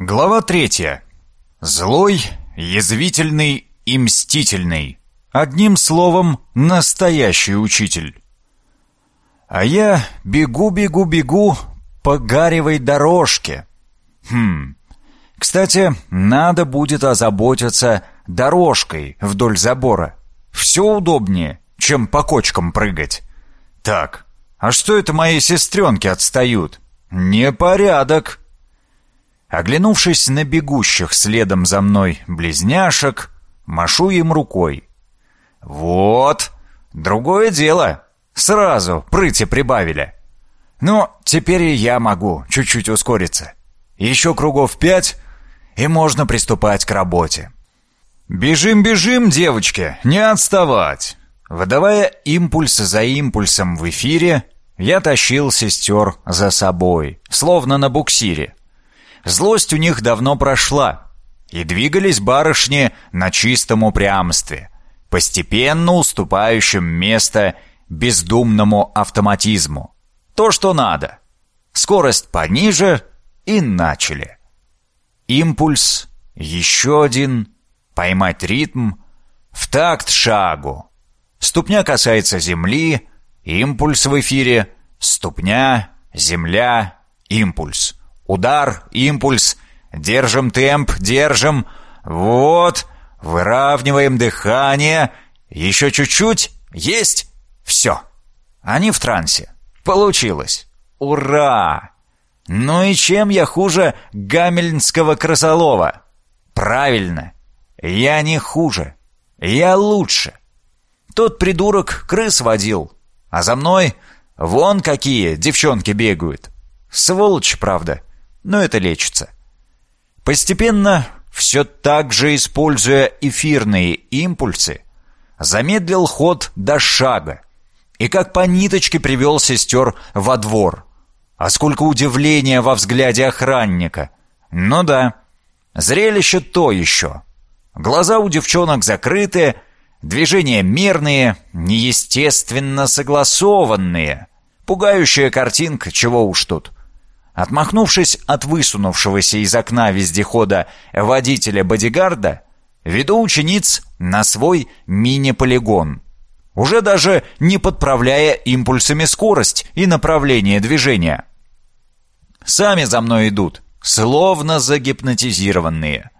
Глава третья. Злой, язвительный и мстительный. Одним словом, настоящий учитель. А я бегу-бегу-бегу по гаревой дорожке. Хм. Кстати, надо будет озаботиться дорожкой вдоль забора. Все удобнее, чем по кочкам прыгать. Так, а что это мои сестренки отстают? Непорядок. Оглянувшись на бегущих следом за мной близняшек, машу им рукой. «Вот! Другое дело! Сразу прыти прибавили!» «Ну, теперь и я могу чуть-чуть ускориться. Еще кругов пять, и можно приступать к работе». «Бежим, бежим, девочки, не отставать!» Выдавая импульс за импульсом в эфире, я тащил сестер за собой, словно на буксире. Злость у них давно прошла, и двигались барышни на чистом упрямстве, постепенно уступающем место бездумному автоматизму. То, что надо. Скорость пониже, и начали. Импульс, еще один, поймать ритм, в такт шагу. Ступня касается земли, импульс в эфире, ступня, земля, импульс. Удар, импульс. Держим темп, держим. Вот. Выравниваем дыхание. Еще чуть-чуть. Есть. Все. Они в трансе. Получилось. Ура! Ну и чем я хуже гамельнского крысолова? Правильно. Я не хуже. Я лучше. Тот придурок крыс водил. А за мной вон какие девчонки бегают. Сволочь, правда но это лечится. Постепенно, все так же используя эфирные импульсы, замедлил ход до шага и как по ниточке привел сестер во двор. А сколько удивления во взгляде охранника. Ну да, зрелище то еще. Глаза у девчонок закрыты, движения мерные, неестественно согласованные. Пугающая картинка, чего уж тут. Отмахнувшись от высунувшегося из окна вездехода водителя-бодигарда, веду учениц на свой мини-полигон, уже даже не подправляя импульсами скорость и направление движения. Сами за мной идут, словно загипнотизированные.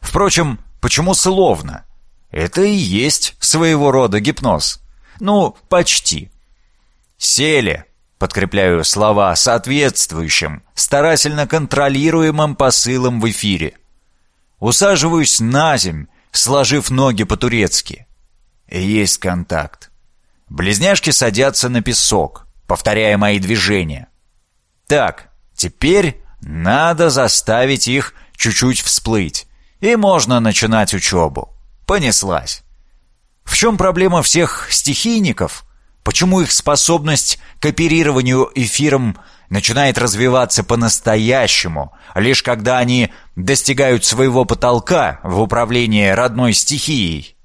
Впрочем, почему словно? Это и есть своего рода гипноз. Ну, почти. Сели, Подкрепляю слова соответствующим, старательно контролируемым посылом в эфире. Усаживаюсь на земь, сложив ноги по-турецки. Есть контакт. Близняшки садятся на песок, повторяя мои движения. Так, теперь надо заставить их чуть-чуть всплыть, и можно начинать учебу. Понеслась. В чем проблема всех стихийников – Почему их способность к оперированию эфиром начинает развиваться по-настоящему, лишь когда они достигают своего потолка в управлении родной стихией?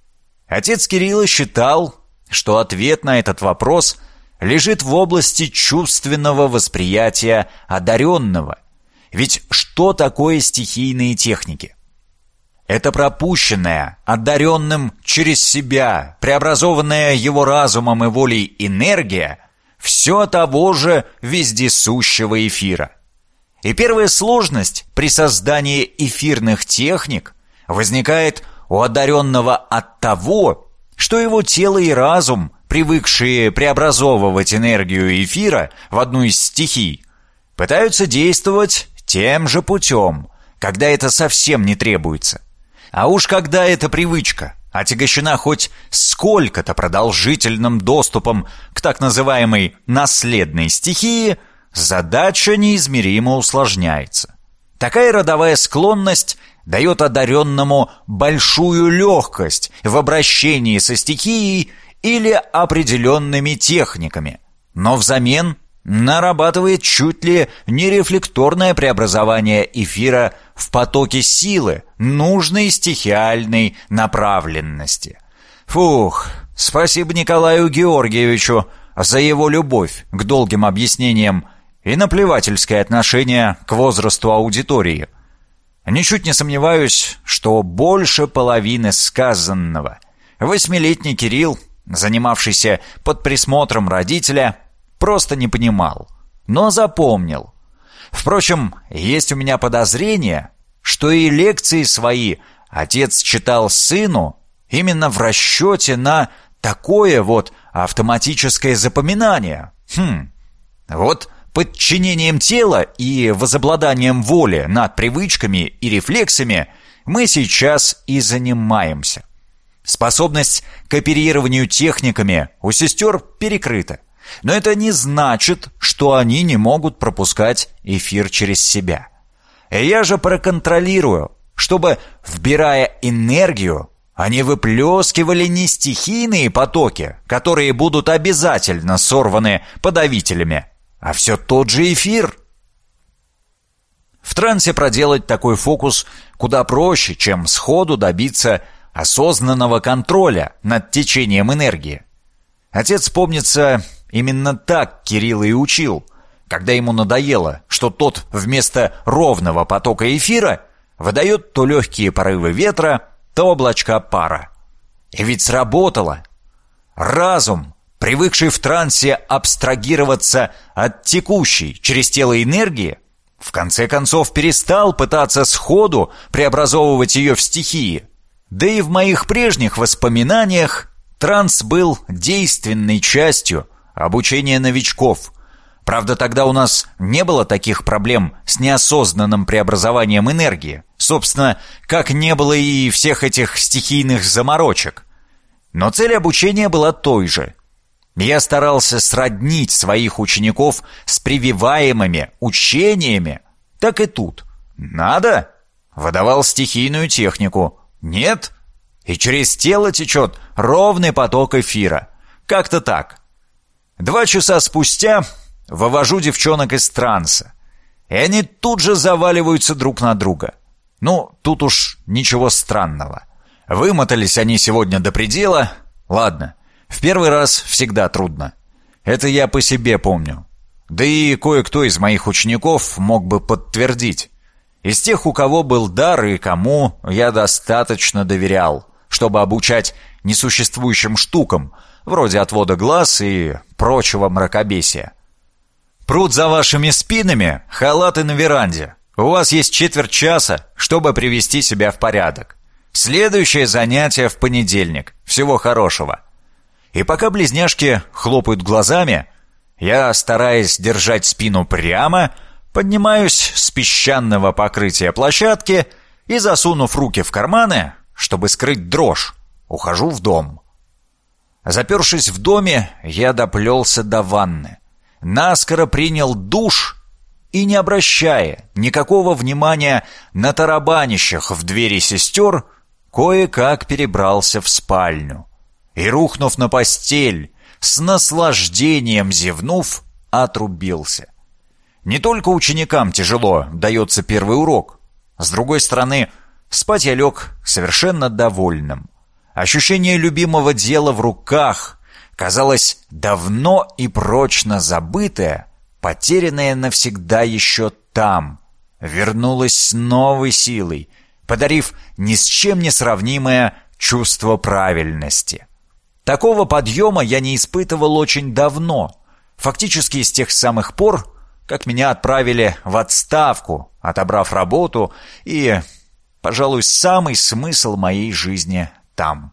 Отец Кирилла считал, что ответ на этот вопрос лежит в области чувственного восприятия одаренного. Ведь что такое стихийные техники? Это пропущенная, одаренным через себя, преобразованная его разумом и волей энергия, все того же вездесущего эфира. И первая сложность при создании эфирных техник возникает у одаренного от того, что его тело и разум, привыкшие преобразовывать энергию эфира в одну из стихий, пытаются действовать тем же путем, когда это совсем не требуется. А уж когда эта привычка отягощена хоть сколько-то продолжительным доступом к так называемой «наследной стихии», задача неизмеримо усложняется. Такая родовая склонность дает одаренному большую легкость в обращении со стихией или определенными техниками, но взамен нарабатывает чуть ли не рефлекторное преобразование эфира в потоке силы нужной стихиальной направленности. Фух, спасибо Николаю Георгиевичу за его любовь к долгим объяснениям и наплевательское отношение к возрасту аудитории. Ничуть не сомневаюсь, что больше половины сказанного восьмилетний Кирилл, занимавшийся под присмотром родителя, просто не понимал, но запомнил. Впрочем, есть у меня подозрение, что и лекции свои отец читал сыну именно в расчете на такое вот автоматическое запоминание. Хм, вот подчинением тела и возобладанием воли над привычками и рефлексами мы сейчас и занимаемся. Способность к оперированию техниками у сестер перекрыта. Но это не значит, что они не могут пропускать эфир через себя. Я же проконтролирую, чтобы, вбирая энергию, они выплескивали не стихийные потоки, которые будут обязательно сорваны подавителями, а все тот же эфир. В трансе проделать такой фокус куда проще, чем сходу добиться осознанного контроля над течением энергии. Отец, помнится, именно так Кирилла и учил, когда ему надоело, что тот вместо ровного потока эфира выдает то легкие порывы ветра, то облачка пара. И ведь сработало. Разум, привыкший в трансе абстрагироваться от текущей через тело энергии, в конце концов перестал пытаться сходу преобразовывать ее в стихии. Да и в моих прежних воспоминаниях транс был действенной частью обучения новичков. Правда, тогда у нас не было таких проблем с неосознанным преобразованием энергии. Собственно, как не было и всех этих стихийных заморочек. Но цель обучения была той же. Я старался сроднить своих учеников с прививаемыми учениями. Так и тут. Надо? Выдавал стихийную технику. Нет? И через тело течет ровный поток эфира. Как-то так. Два часа спустя вывожу девчонок из транса. И они тут же заваливаются друг на друга. Ну, тут уж ничего странного. Вымотались они сегодня до предела. Ладно, в первый раз всегда трудно. Это я по себе помню. Да и кое-кто из моих учеников мог бы подтвердить. Из тех, у кого был дар и кому я достаточно доверял, чтобы обучать несуществующим штукам, вроде отвода глаз и прочего мракобесия. Пруд за вашими спинами, халаты на веранде. У вас есть четверть часа, чтобы привести себя в порядок. Следующее занятие в понедельник. Всего хорошего. И пока близняшки хлопают глазами, я, стараясь держать спину прямо, поднимаюсь с песчаного покрытия площадки и, засунув руки в карманы, чтобы скрыть дрожь, ухожу в дом. Запершись в доме, я доплелся до ванны. Наскоро принял душ и, не обращая никакого внимания на тарабанищах в двери сестер, кое-как перебрался в спальню. И, рухнув на постель, с наслаждением зевнув, отрубился. Не только ученикам тяжело дается первый урок. С другой стороны, спать я лег совершенно довольным. Ощущение любимого дела в руках казалось давно и прочно забытое, потерянное навсегда еще там, вернулось с новой силой, подарив ни с чем не сравнимое чувство правильности. Такого подъема я не испытывал очень давно, фактически с тех самых пор, как меня отправили в отставку, отобрав работу и, пожалуй, самый смысл моей жизни там.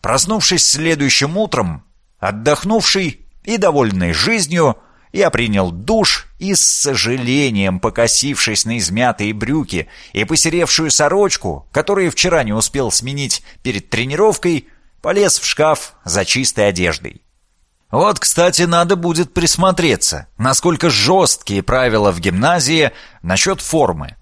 Проснувшись следующим утром, отдохнувший и довольный жизнью, я принял душ и с сожалением, покосившись на измятые брюки и посеревшую сорочку, которую вчера не успел сменить перед тренировкой, полез в шкаф за чистой одеждой. Вот, кстати, надо будет присмотреться, насколько жесткие правила в гимназии насчет формы.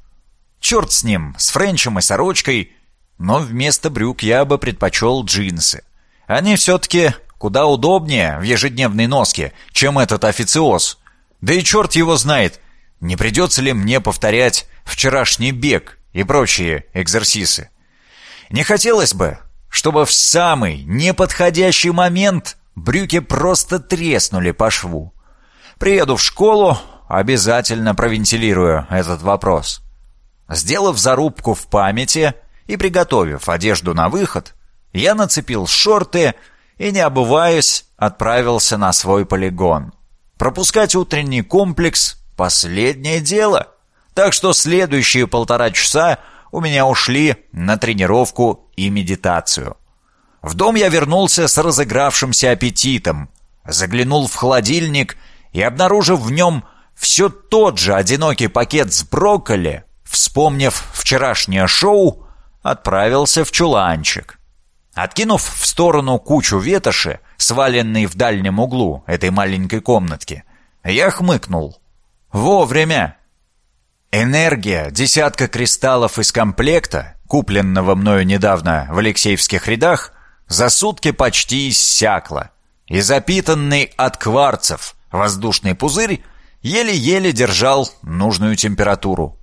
Черт с ним, с френчем и сорочкой, но вместо брюк я бы предпочел джинсы. Они все-таки Куда удобнее в ежедневной носке, чем этот официоз. Да и черт его знает, не придется ли мне повторять вчерашний бег и прочие экзерсисы. Не хотелось бы, чтобы в самый неподходящий момент брюки просто треснули по шву. Приеду в школу, обязательно провентилирую этот вопрос. Сделав зарубку в памяти и приготовив одежду на выход, я нацепил шорты и, не обуваясь, отправился на свой полигон. Пропускать утренний комплекс — последнее дело. Так что следующие полтора часа у меня ушли на тренировку и медитацию. В дом я вернулся с разыгравшимся аппетитом, заглянул в холодильник и, обнаружив в нем все тот же одинокий пакет с брокколи, вспомнив вчерашнее шоу, отправился в чуланчик. Откинув в сторону кучу ветоши, сваленной в дальнем углу этой маленькой комнатки, я хмыкнул. «Вовремя!» Энергия десятка кристаллов из комплекта, купленного мною недавно в Алексеевских рядах, за сутки почти иссякла, и запитанный от кварцев воздушный пузырь еле-еле держал нужную температуру.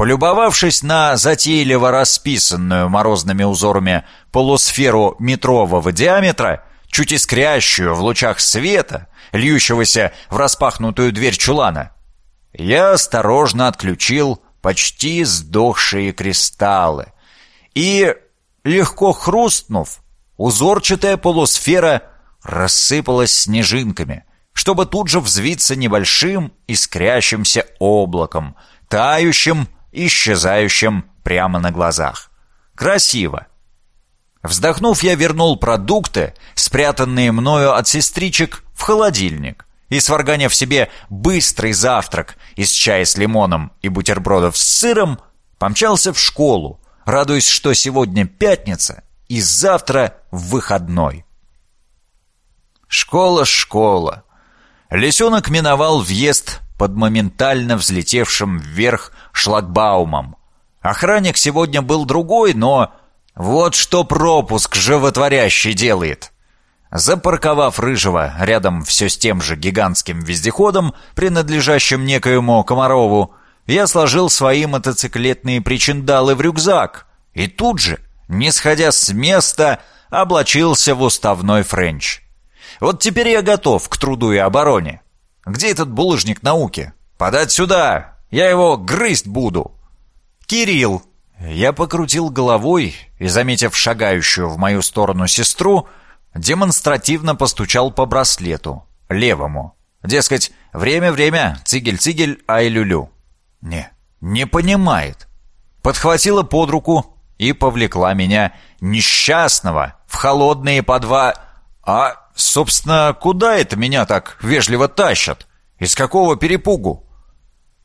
Полюбовавшись на затейливо расписанную морозными узорами полусферу метрового диаметра, чуть искрящую в лучах света, льющегося в распахнутую дверь чулана, я осторожно отключил почти сдохшие кристаллы и, легко хрустнув, узорчатая полусфера рассыпалась снежинками, чтобы тут же взвиться небольшим искрящимся облаком, тающим исчезающим прямо на глазах. Красиво. Вздохнув, я вернул продукты, спрятанные мною от сестричек, в холодильник и, сварганяв себе быстрый завтрак из чая с лимоном и бутербродов с сыром, помчался в школу, радуясь, что сегодня пятница и завтра выходной. Школа, школа. Лисенок миновал въезд под моментально взлетевшим вверх шлагбаумом. Охранник сегодня был другой, но вот что пропуск животворящий делает. Запарковав Рыжего рядом все с тем же гигантским вездеходом, принадлежащим некоему Комарову, я сложил свои мотоциклетные причиндалы в рюкзак и тут же, не сходя с места, облачился в уставной френч. Вот теперь я готов к труду и обороне. Где этот булыжник науки? Подать сюда! Я его грызть буду!» «Кирилл!» Я покрутил головой и, заметив шагающую в мою сторону сестру, демонстративно постучал по браслету, левому. Дескать, время-время, цигель-цигель, ай-лю-лю. Не, не понимает. Подхватила под руку и повлекла меня, несчастного, в холодные подва... А, собственно, куда это меня так вежливо тащат? Из какого перепугу?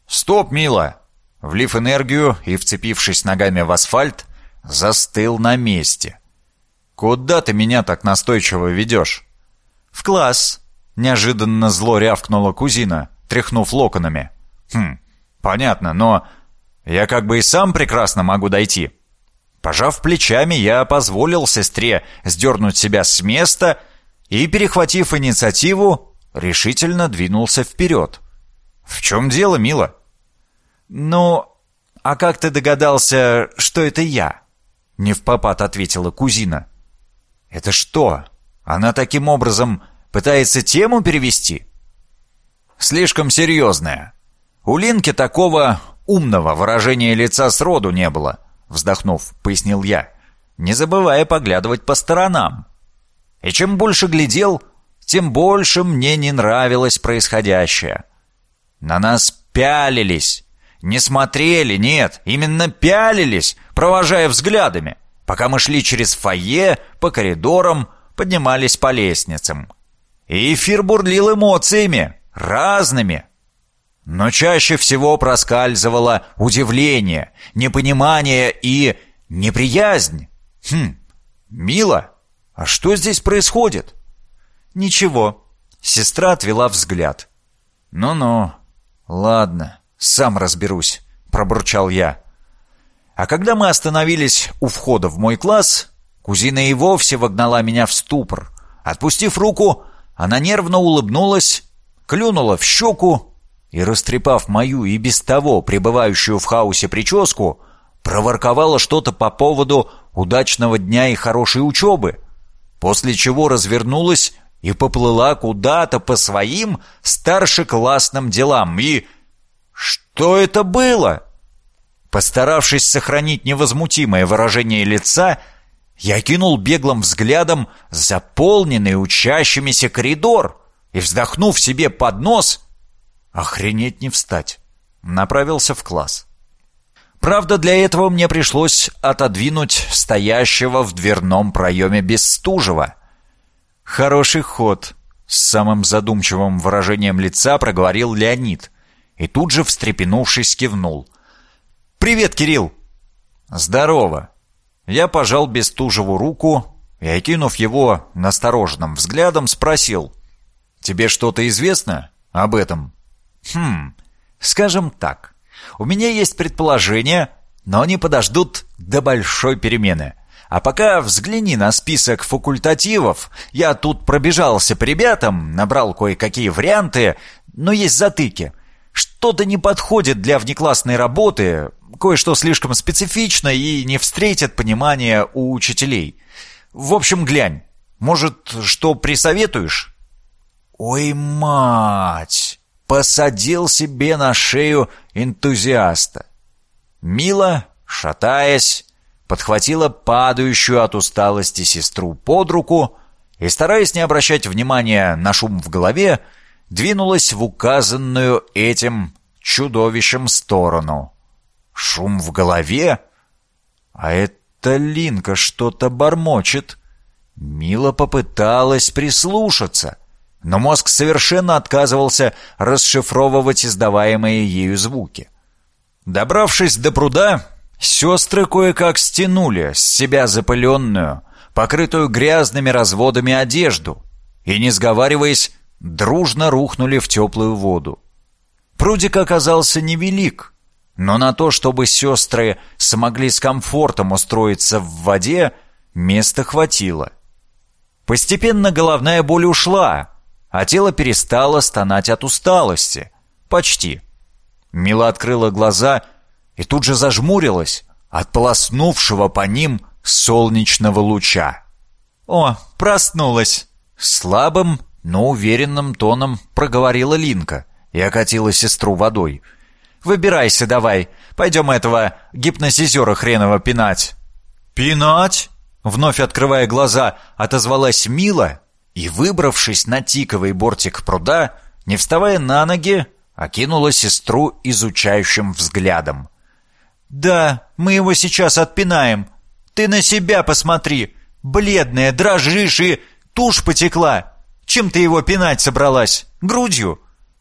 «Стоп, мила!» Влив энергию и вцепившись ногами в асфальт, застыл на месте. «Куда ты меня так настойчиво ведешь?» «В класс!» — неожиданно зло рявкнула кузина, тряхнув локонами. «Хм, понятно, но я как бы и сам прекрасно могу дойти». Пожав плечами, я позволил сестре сдернуть себя с места и, перехватив инициативу, решительно двинулся вперед. «В чем дело, мила?» «Ну, а как ты догадался, что это я?» Не в попад ответила кузина. «Это что? Она таким образом пытается тему перевести?» «Слишком серьезная. У Линки такого умного выражения лица сроду не было», вздохнув, пояснил я, не забывая поглядывать по сторонам. И чем больше глядел, тем больше мне не нравилось происходящее. На нас пялились. Не смотрели, нет, именно пялились, провожая взглядами, пока мы шли через фойе, по коридорам, поднимались по лестницам. И эфир бурлил эмоциями, разными. Но чаще всего проскальзывало удивление, непонимание и неприязнь. Хм, мило. А что здесь происходит? Ничего. Сестра отвела взгляд. Ну-ну, ладно, сам разберусь, пробурчал я. А когда мы остановились у входа в мой класс, кузина и вовсе вогнала меня в ступор. Отпустив руку, она нервно улыбнулась, клюнула в щеку и, растрепав мою и без того пребывающую в хаосе прическу, проворковала что-то по поводу удачного дня и хорошей учебы, после чего развернулась и поплыла куда-то по своим старшеклассным делам. И что это было? Постаравшись сохранить невозмутимое выражение лица, я кинул беглым взглядом заполненный учащимися коридор и, вздохнув себе под нос, охренеть не встать, направился в класс. Правда, для этого мне пришлось отодвинуть стоящего в дверном проеме Бестужева. «Хороший ход», — с самым задумчивым выражением лица проговорил Леонид и тут же, встрепенувшись, кивнул. «Привет, Кирилл!» «Здорово!» Я пожал Бестужеву руку и, окинув его настороженным взглядом, спросил. «Тебе что-то известно об этом?» «Хм, скажем так, у меня есть предположения, но они подождут до большой перемены. А пока взгляни на список факультативов. Я тут пробежался по ребятам, набрал кое-какие варианты, но есть затыки. Что-то не подходит для внеклассной работы, кое-что слишком специфично и не встретит понимания у учителей. В общем, глянь. Может, что присоветуешь? Ой, мать! Посадил себе на шею энтузиаста. Мила, шатаясь, подхватила падающую от усталости сестру под руку и, стараясь не обращать внимания на шум в голове, двинулась в указанную этим чудовищем сторону. Шум в голове? А это Линка что-то бормочет. Мила попыталась прислушаться, но мозг совершенно отказывался расшифровывать издаваемые ею звуки. Добравшись до пруда, сестры кое-как стянули с себя запыленную, покрытую грязными разводами одежду и, не сговариваясь, дружно рухнули в теплую воду. Прудик оказался невелик, но на то, чтобы сестры смогли с комфортом устроиться в воде, места хватило. Постепенно головная боль ушла, а тело перестало стонать от усталости. Почти. Мила открыла глаза и тут же зажмурилась от полоснувшего по ним солнечного луча. «О, проснулась!» Слабым, но уверенным тоном проговорила Линка и окатила сестру водой – Выбирайся давай. Пойдем этого гипнотизера хренова пинать». «Пинать?» Вновь открывая глаза, отозвалась Мила и, выбравшись на тиковый бортик пруда, не вставая на ноги, окинула сестру изучающим взглядом. «Да, мы его сейчас отпинаем. Ты на себя посмотри. Бледная, дрожишь и тушь потекла. Чем ты его пинать собралась? Грудью?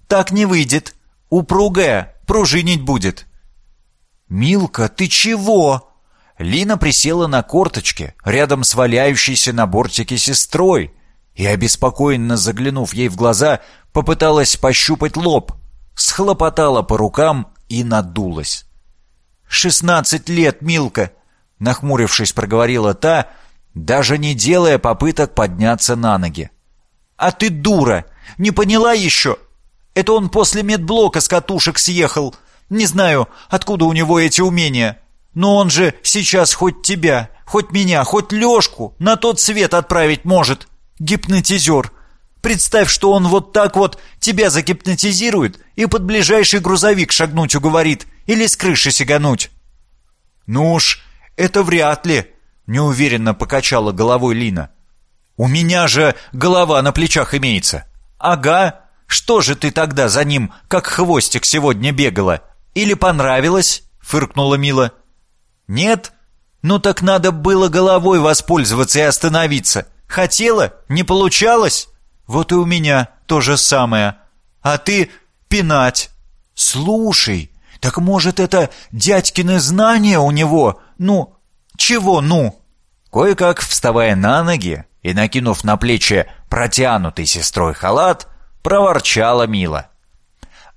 Так не выйдет. Упругая, пружинить будет». «Милка, ты чего?» Лина присела на корточки, рядом с валяющейся на бортике сестрой, и, обеспокоенно заглянув ей в глаза, попыталась пощупать лоб, схлопотала по рукам и надулась. «Шестнадцать лет, Милка!» — нахмурившись, проговорила та, даже не делая попыток подняться на ноги. «А ты дура! Не поняла еще? Это он после медблока с катушек съехал. Не знаю, откуда у него эти умения. Но он же сейчас хоть тебя, хоть меня, хоть Лёшку на тот свет отправить может. Гипнотизер. Представь, что он вот так вот тебя загипнотизирует и под ближайший грузовик шагнуть уговорит или с крыши сигануть. Ну уж, это вряд ли, неуверенно покачала головой Лина. У меня же голова на плечах имеется. Ага, что же ты тогда за ним, как хвостик, сегодня бегала? Или понравилось?» — фыркнула Мила. «Нет? Ну так надо было головой воспользоваться и остановиться. Хотела? Не получалось? Вот и у меня то же самое. А ты пинать. Слушай, так может это дядькины знания у него? Ну, чего ну?» Кое-как, вставая на ноги и накинув на плечи протянутый сестрой халат, проворчала Мила.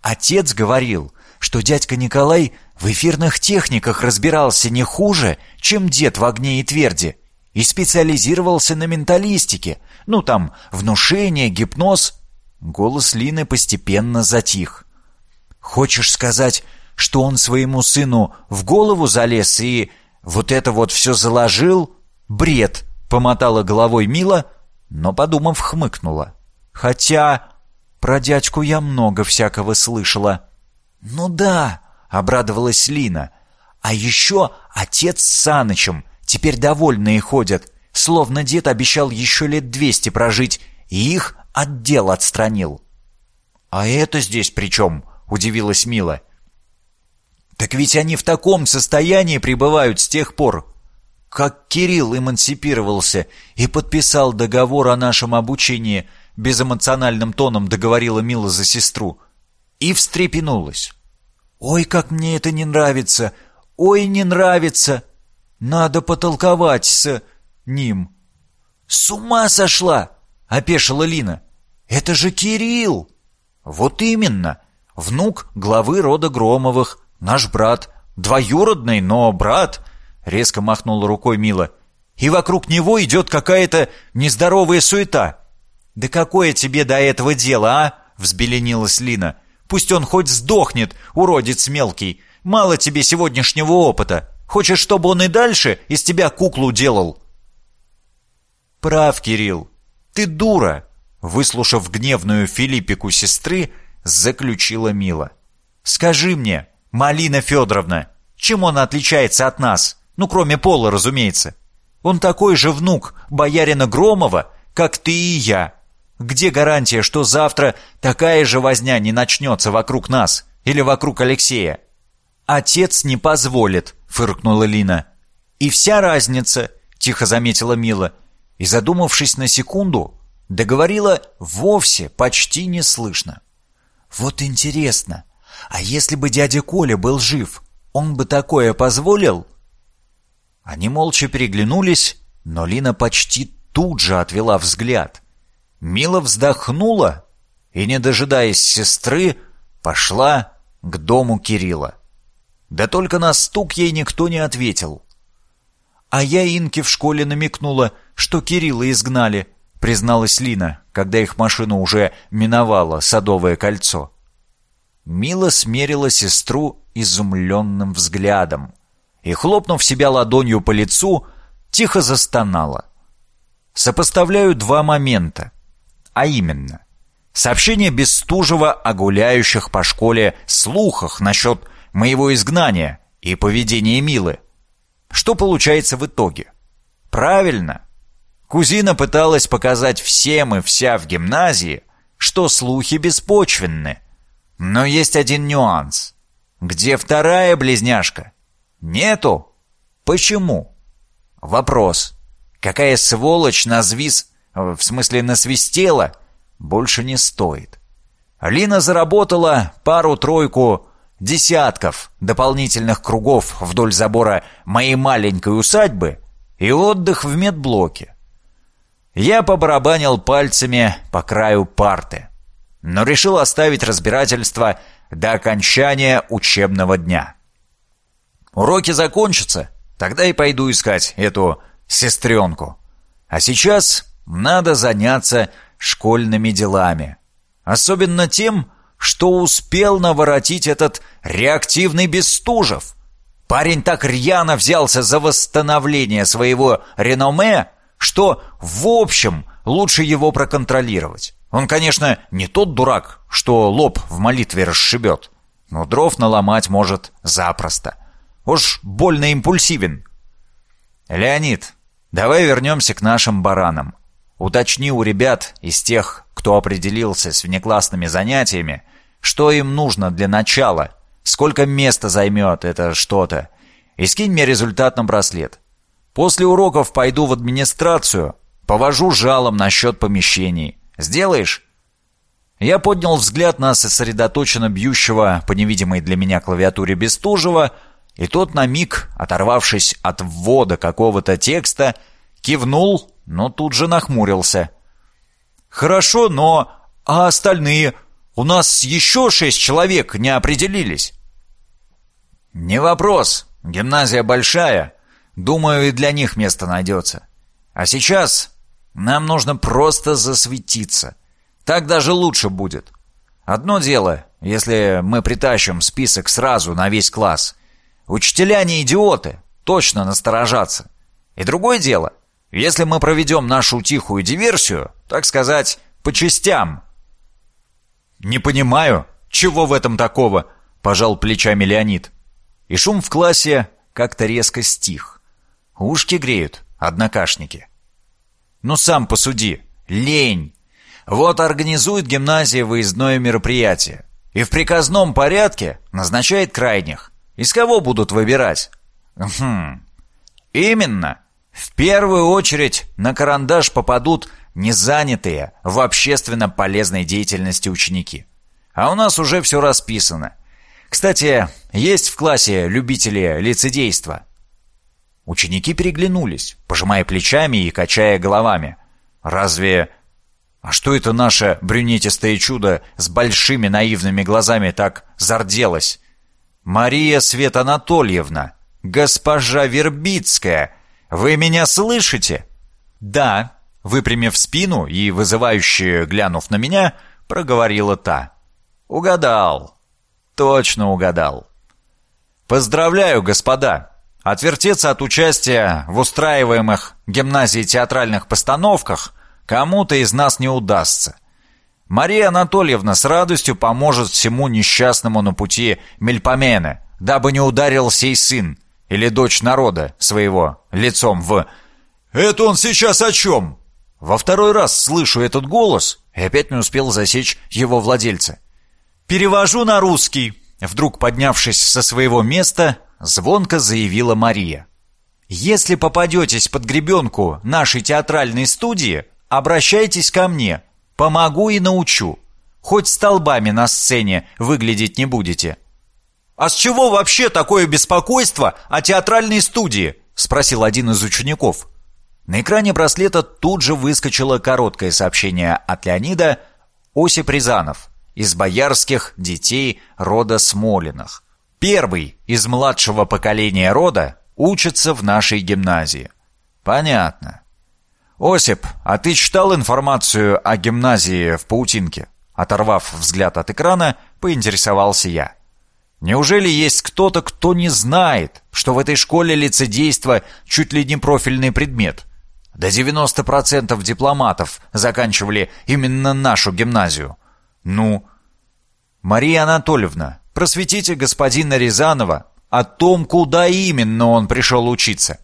Отец говорил, что дядька Николай в эфирных техниках разбирался не хуже, чем дед в огне и тверди, и специализировался на менталистике, ну там, внушение, гипноз. Голос Лины постепенно затих. «Хочешь сказать, что он своему сыну в голову залез и вот это вот все заложил? Бред!» — помотала головой Мила, но, подумав, хмыкнула. «Хотя про дядьку я много всякого слышала». «Ну да», — обрадовалась Лина. А еще отец с Санычем теперь довольные ходят, словно дед обещал еще лет двести прожить, и их отдел отстранил. «А это здесь при чем?» — удивилась Мила. «Так ведь они в таком состоянии пребывают с тех пор, как Кирилл эмансипировался и подписал договор о нашем обучении», безэмоциональным тоном договорила Мила за сестру, и встрепенулась. «Ой, как мне это не нравится! Ой, не нравится! Надо потолковать с ним!» «С ума сошла!» — опешила Лина. «Это же Кирилл!» «Вот именно! Внук главы рода Громовых, наш брат, двоюродный, но брат!» Резко махнула рукой Мила. «И вокруг него идет какая-то нездоровая суета!» «Да какое тебе до этого дело, а?» — взбеленилась Лина. «Пусть он хоть сдохнет, уродец мелкий. Мало тебе сегодняшнего опыта. Хочешь, чтобы он и дальше из тебя куклу делал?» «Прав, Кирилл. Ты дура!» Выслушав гневную Филиппику сестры, заключила Мила. «Скажи мне, Малина Федоровна, чем он отличается от нас? Ну, кроме пола, разумеется. Он такой же внук боярина Громова, как ты и я. Где гарантия, что завтра такая же возня не начнется вокруг нас или вокруг Алексея?» «Отец не позволит», — фыркнула Лина. «И вся разница», — тихо заметила Мила, и, задумавшись на секунду, договорила вовсе почти неслышно. «Вот интересно, а если бы дядя Коля был жив, он бы такое позволил?» Они молча переглянулись, но Лина почти тут же отвела взгляд. Мила вздохнула и, не дожидаясь сестры, пошла к дому Кирилла. Да только на стук ей никто не ответил. А я Инке в школе намекнула, что Кирилла изгнали, призналась Лина, когда их машина уже миновала Садовое кольцо. Мила смерила сестру изумленным взглядом и, хлопнув себя ладонью по лицу, тихо застонала. Сопоставляю два момента. А именно, сообщение Бестужева о гуляющих по школе слухах насчет моего изгнания и поведения Милы. Что получается в итоге? Правильно. Кузина пыталась показать всем и вся в гимназии, что слухи беспочвенны. Но есть один нюанс. Где вторая близняшка? Нету. Почему? Вопрос. Какая сволочь назвис в смысле насвистела, больше не стоит. Алина заработала пару-тройку десятков дополнительных кругов вдоль забора моей маленькой усадьбы и отдых в медблоке. Я побарабанил пальцами по краю парты, но решил оставить разбирательство до окончания учебного дня. Уроки закончатся, тогда и пойду искать эту сестренку. А сейчас надо заняться школьными делами. Особенно тем, что успел наворотить этот реактивный Бестужев. Парень так рьяно взялся за восстановление своего реноме, что, в общем, лучше его проконтролировать. Он, конечно, не тот дурак, что лоб в молитве расшибет, но дров наломать может запросто. Уж больно импульсивен. «Леонид, давай вернемся к нашим баранам. Уточни у ребят из тех, кто определился с внеклассными занятиями, что им нужно для начала, сколько места займет это что-то, и скинь мне результат на браслет. После уроков пойду в администрацию, повожу жалом насчет помещений. Сделаешь?» Я поднял взгляд на сосредоточенно бьющего по невидимой для меня клавиатуре Бестужева, и тот на миг, оторвавшись от ввода какого-то текста, кивнул но тут же нахмурился. «Хорошо, но... А остальные? У нас еще шесть человек не определились». «Не вопрос. Гимназия большая. Думаю, и для них место найдется. А сейчас нам нужно просто засветиться. Так даже лучше будет. Одно дело, если мы притащим список сразу на весь класс. Учителя не идиоты, точно насторожатся. И другое дело, если мы проведем нашу тихую диверсию, так сказать, по частям». «Не понимаю, чего в этом такого?» – пожал плечами Леонид. и шум в классе как-то резко стих. Ушки греют однокашники. Ну сам посуди, лень. Вот организует гимназия выездное мероприятие. И в приказном порядке назначает крайних. Из кого будут выбирать? Хм. Именно. В первую очередь на карандаш попадут незанятые в общественно полезной деятельности ученики. А у нас уже все расписано. Кстати, есть в классе любители лицедейства. Ученики переглянулись, пожимая плечами и качая головами. Разве... А что это наше брюнетистое чудо с большими наивными глазами так зарделось? Мария Свет Анатольевна, госпожа Вербицкая, вы меня слышите? Да, выпрямив спину и вызывающе глянув на меня, проговорила та. Угадал. Точно угадал. Поздравляю, господа. Отвертеться от участия в устраиваемых гимназии театральных постановках кому-то из нас не удастся. Мария Анатольевна с радостью поможет всему несчастному на пути Мельпомены, дабы не ударил сей сын или дочь народа своего лицом в... «Это он сейчас о чем?» Во второй раз слышу этот голос и опять не успел засечь его владельца. «Перевожу на русский», — вдруг поднявшись со своего места, звонко заявила Мария. «Если попадетесь под гребенку нашей театральной студии, обращайтесь ко мне. Помогу и научу. Хоть столбами на сцене выглядеть не будете». «А с чего вообще такое беспокойство о театральной студии?» — спросил один из учеников. На экране браслета тут же выскочило короткое сообщение от Леонида «Осип Рязанов, из боярских детей рода Смолиных. Первый из младшего поколения рода учится в нашей гимназии». «Понятно. «Осип, а ты читал информацию о гимназии в Паутинке?» Оторвав взгляд от экрана, поинтересовался я. «Неужели есть кто-то, кто не знает, что в этой школе лицедейство чуть ли не профильный предмет? До 90% дипломатов заканчивали именно нашу гимназию. Ну...» «Мария Анатольевна, просветите господина Рязанова о том, куда именно он пришел учиться».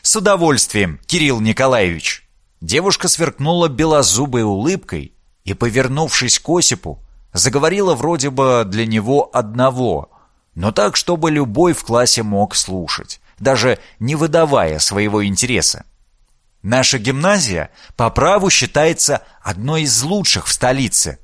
«С удовольствием, Кирилл Николаевич!» Девушка сверкнула белозубой улыбкой и, повернувшись к Осипу, заговорила вроде бы для него одного, но так, чтобы любой в классе мог слушать, даже не выдавая своего интереса. Наша гимназия по праву считается одной из лучших в столице.